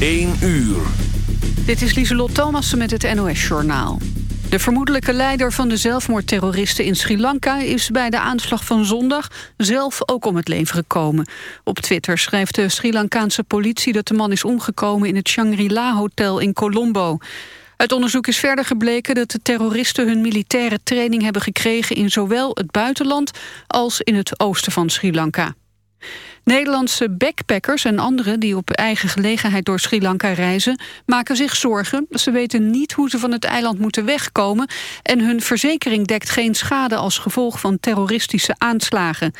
1 uur. Dit is Lieselot Thomassen met het NOS-journaal. De vermoedelijke leider van de zelfmoordterroristen in Sri Lanka... is bij de aanslag van zondag zelf ook om het leven gekomen. Op Twitter schrijft de Sri Lankaanse politie... dat de man is omgekomen in het Shangri-La-hotel in Colombo. Uit onderzoek is verder gebleken dat de terroristen... hun militaire training hebben gekregen in zowel het buitenland... als in het oosten van Sri Lanka. Nederlandse backpackers en anderen die op eigen gelegenheid door Sri Lanka reizen... maken zich zorgen. Ze weten niet hoe ze van het eiland moeten wegkomen... en hun verzekering dekt geen schade als gevolg van terroristische aanslagen.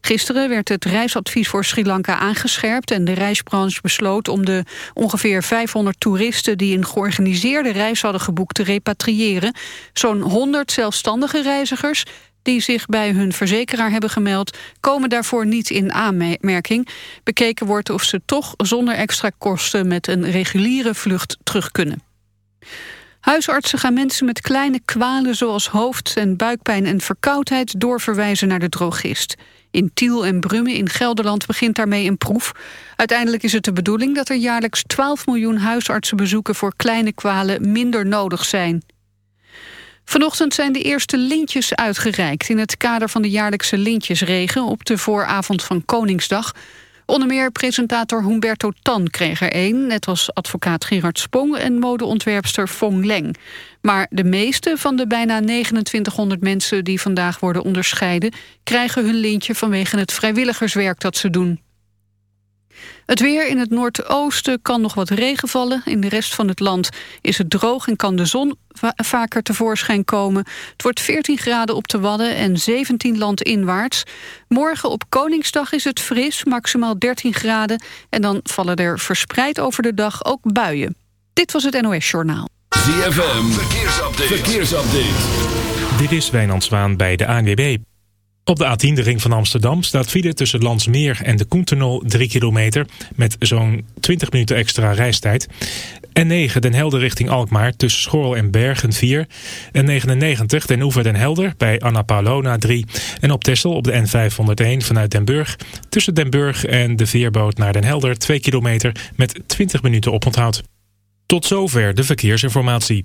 Gisteren werd het reisadvies voor Sri Lanka aangescherpt... en de reisbranche besloot om de ongeveer 500 toeristen... die een georganiseerde reis hadden geboekt te repatriëren. Zo'n 100 zelfstandige reizigers die zich bij hun verzekeraar hebben gemeld... komen daarvoor niet in aanmerking. Bekeken wordt of ze toch zonder extra kosten... met een reguliere vlucht terug kunnen. Huisartsen gaan mensen met kleine kwalen zoals hoofd- en buikpijn en verkoudheid doorverwijzen naar de drogist. In Tiel en Brummen in Gelderland begint daarmee een proef. Uiteindelijk is het de bedoeling dat er jaarlijks 12 miljoen huisartsenbezoeken voor kleine kwalen minder nodig zijn. Vanochtend zijn de eerste lintjes uitgereikt... in het kader van de jaarlijkse lintjesregen op de vooravond van Koningsdag. Onder meer presentator Humberto Tan kreeg er één... net als advocaat Gerard Spong en modeontwerpster Fong Leng. Maar de meeste van de bijna 2900 mensen die vandaag worden onderscheiden... krijgen hun lintje vanwege het vrijwilligerswerk dat ze doen. Het weer in het noordoosten kan nog wat regen vallen. In de rest van het land is het droog en kan de zon vaker tevoorschijn komen. Het wordt 14 graden op de Wadden en 17 landinwaarts. Morgen op Koningsdag is het fris, maximaal 13 graden. En dan vallen er verspreid over de dag ook buien. Dit was het NOS Journaal. ZFM, verkeersupdate. verkeersupdate. Dit is Wijnand Zwaan bij de ANWB. Op de A10, de ring van Amsterdam, staat file tussen Landsmeer en de Koentunnel 3 kilometer met zo'n 20 minuten extra reistijd. N9 Den Helder richting Alkmaar tussen Schorl en Bergen 4. N99 Den Oever Den Helder bij Anna Paulona 3. En op Tessel op de N501 vanuit Den Burg tussen Den Burg en de veerboot naar Den Helder 2 kilometer met 20 minuten oponthoud. Tot zover de verkeersinformatie.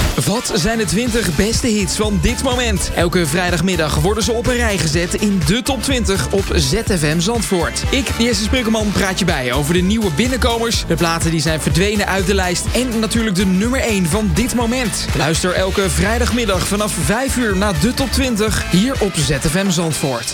Wat zijn de 20 beste hits van dit moment? Elke vrijdagmiddag worden ze op een rij gezet in de top 20 op ZFM Zandvoort. Ik, Jesse Sprukkelman, praat je bij over de nieuwe binnenkomers, de platen die zijn verdwenen uit de lijst en natuurlijk de nummer 1 van dit moment. Luister elke vrijdagmiddag vanaf 5 uur naar de top 20 hier op ZFM Zandvoort.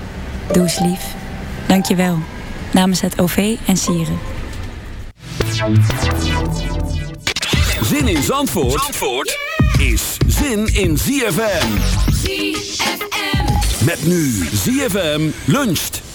Doe eens lief. Dank je wel. Namens het OV en Sieren. Zin in Zandvoort, Zandvoort is zin in ZFM. ZFM. Met nu ZFM luncht.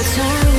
it's alright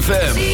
ZFM.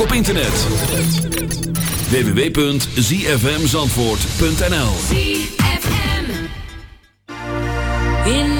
Op internet. www.zfmzandvoort.nl In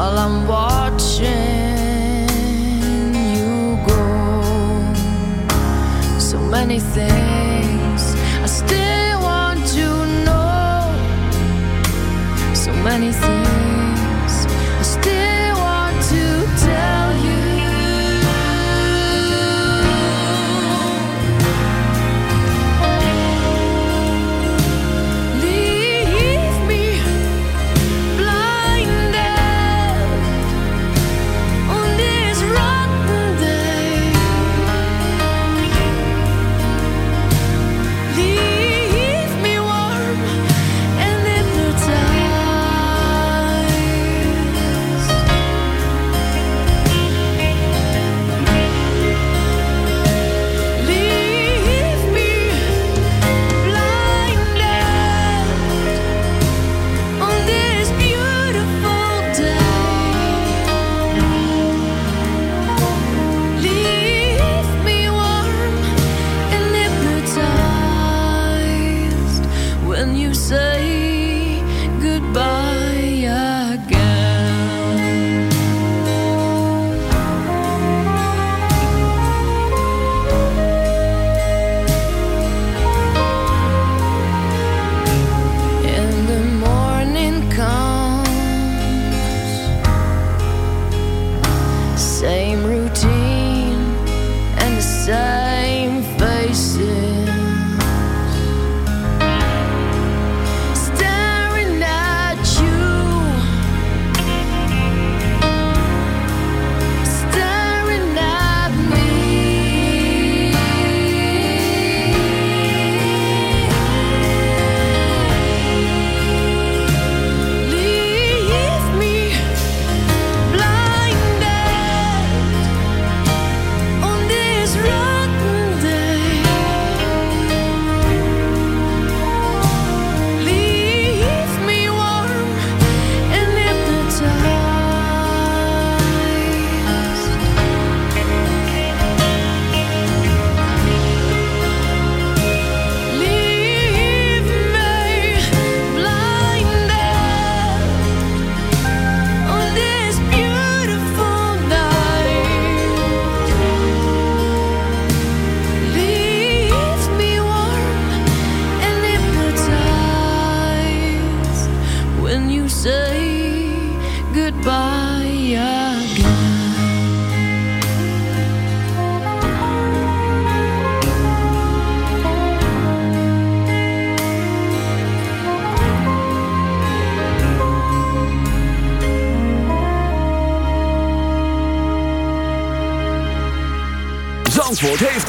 while I'm watching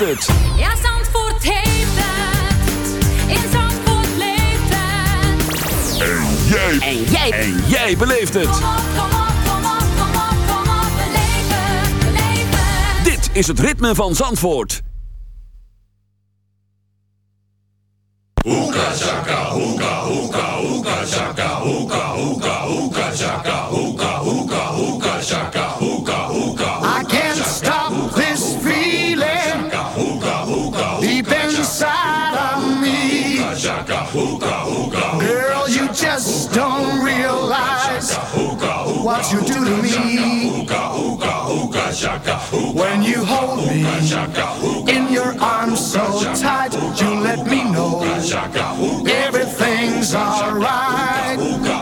het. Ja, Zandvoort heeft het. In Zandvoort leeft het. En jij. En jij. En jij beleeft het. Kom op, kom op, kom op, kom op, kom op. Beleef het, beleef het. Dit is het ritme van Zandvoort. Hoeka chaka, hoeka, hoeka, hoeka chaka, hoeka, hoeka, hoeka chaka, hoeka, hoeka, hoeka chaka, what you do to me. When you hold me in your arms so tight, you let me know everything's alright.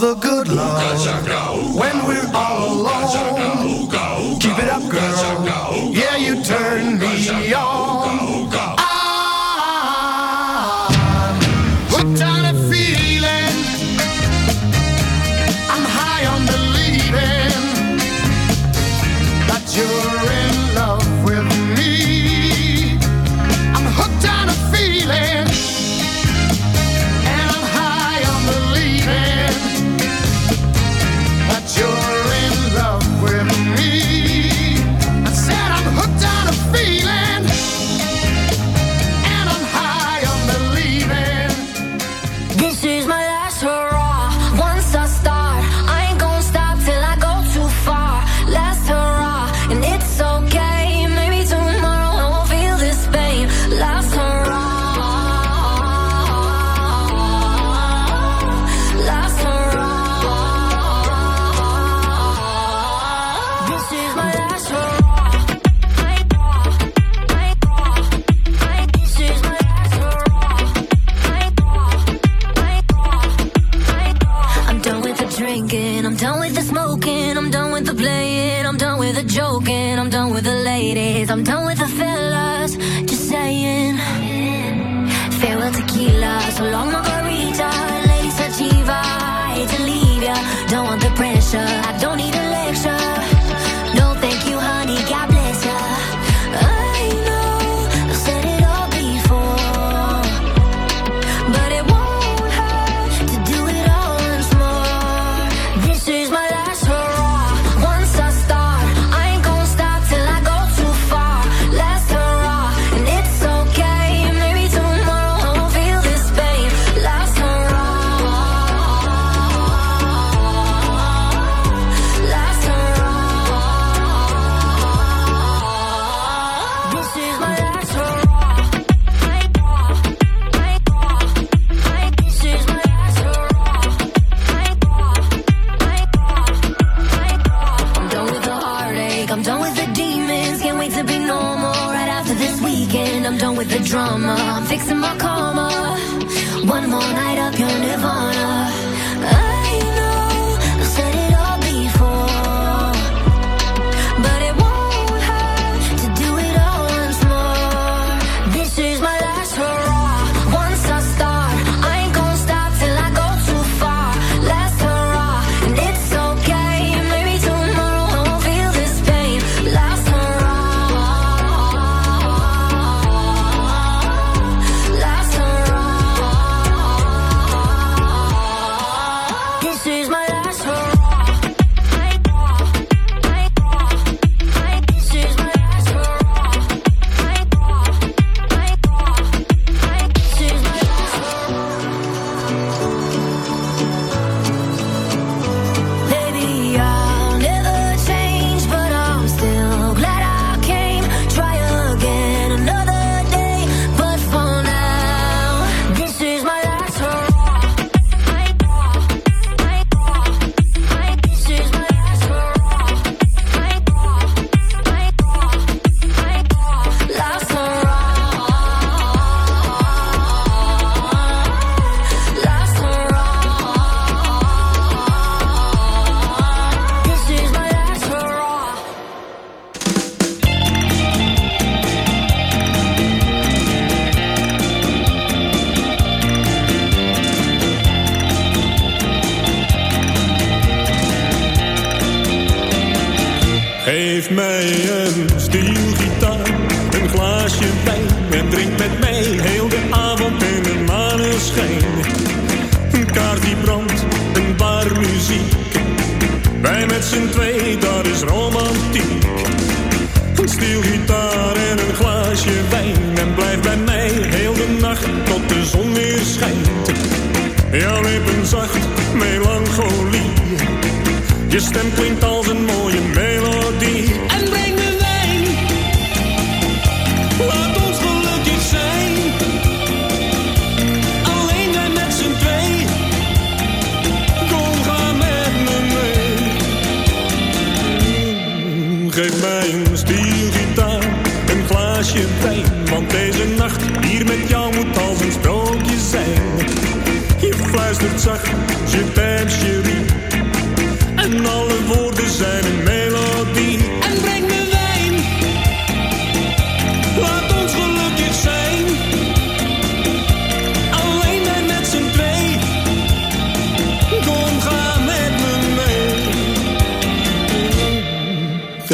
The good love when we're all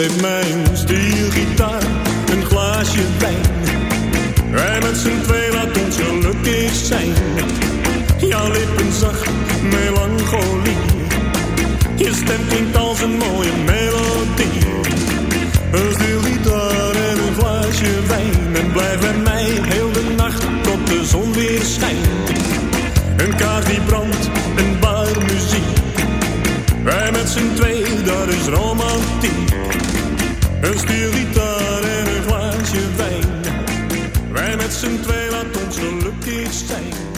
Met mijn een stiergitaar, een glaasje wijn. Wij met z'n twee laat ons gelukkig zijn. Jouw lippen zacht, melancholie. Je stem klinkt als een mooie melodie. Een stiergitaar en een glaasje wijn. En blijf bij mij heel de nacht tot de zon weer schijnt. Een kaars die brandt, een bar muziek. Wij met z'n twee, daar is romantiek. Een spiergitaar en een glaasje wijn. Wij met z'n twee laat ons gelukkig zijn.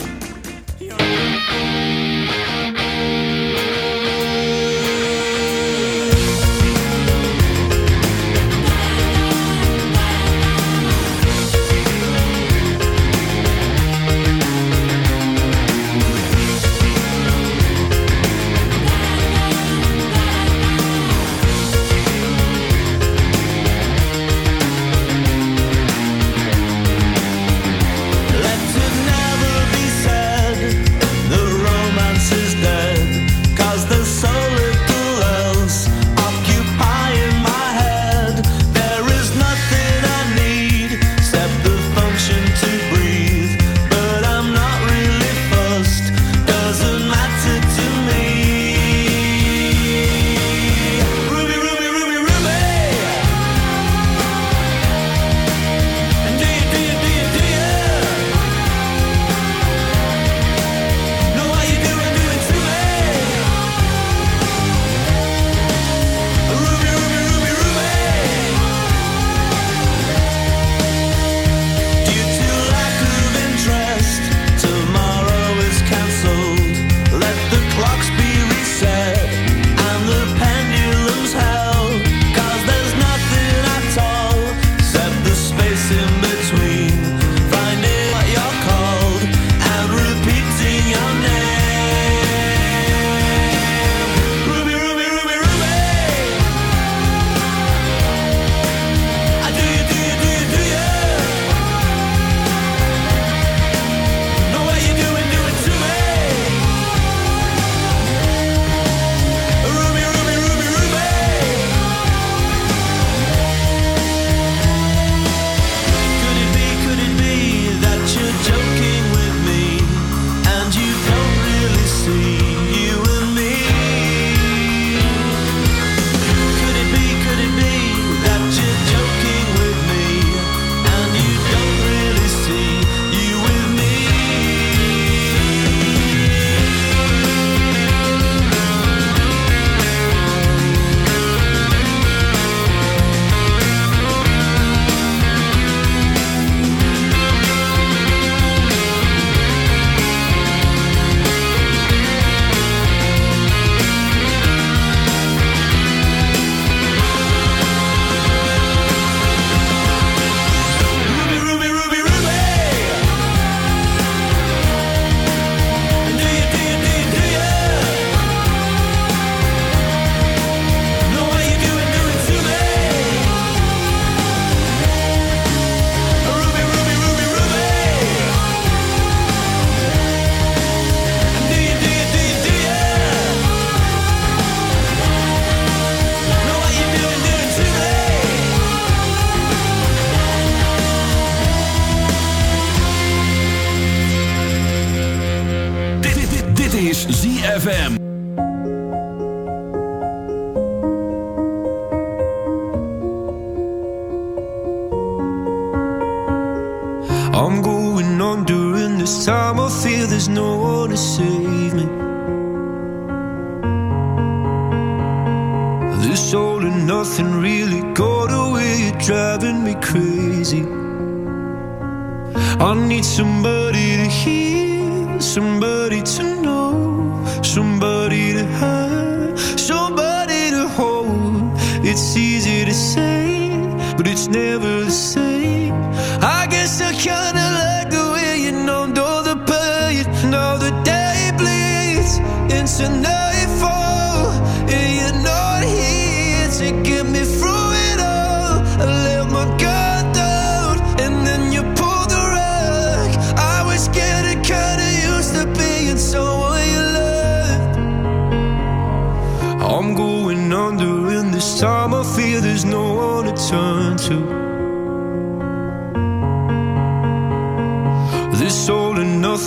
is ZFM. I'm going on during this time. I feel there's no one to save me. This all and nothing really got away. You're driving me crazy. I need somebody to hear, somebody it's never the same.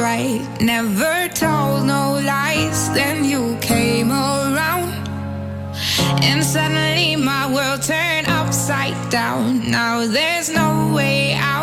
right. Never told no lies. Then you came around, and suddenly my world turned upside down. Now there's no way out.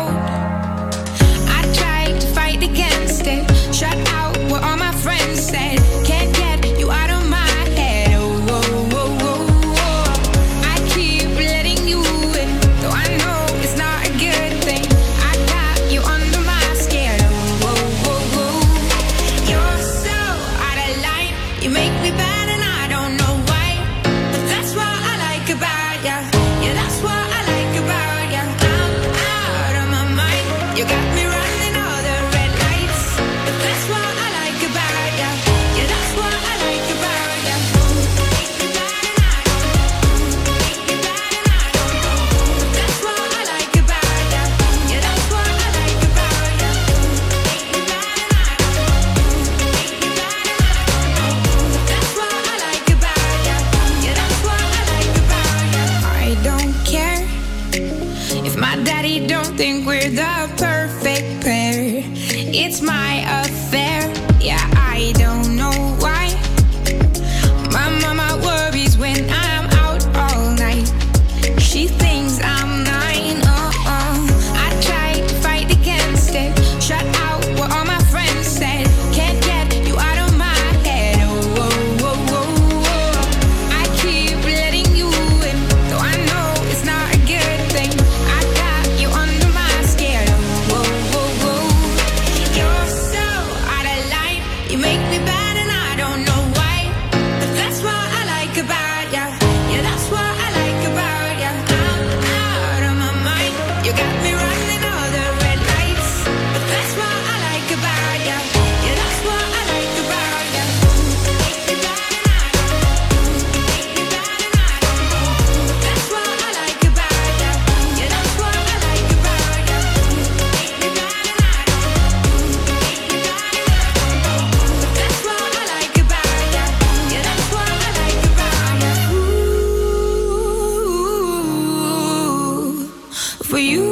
for you.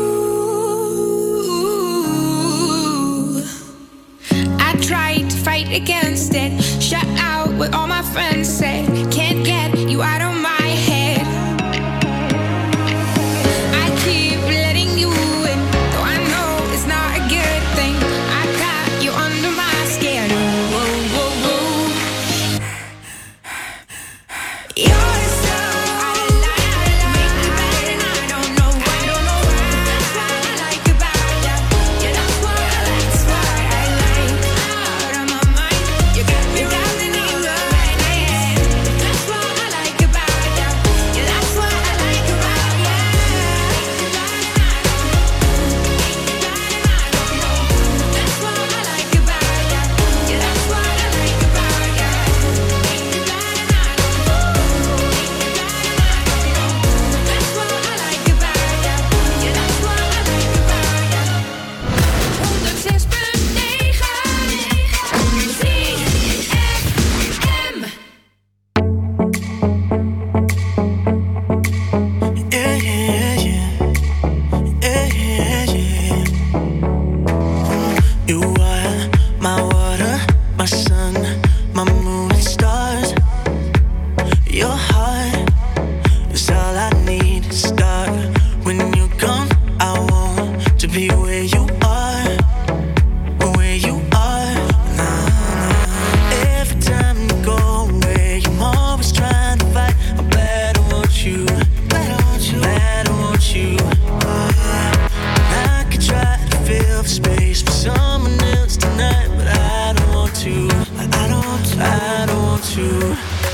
I tried to fight against it, shut out what all my friends said. you.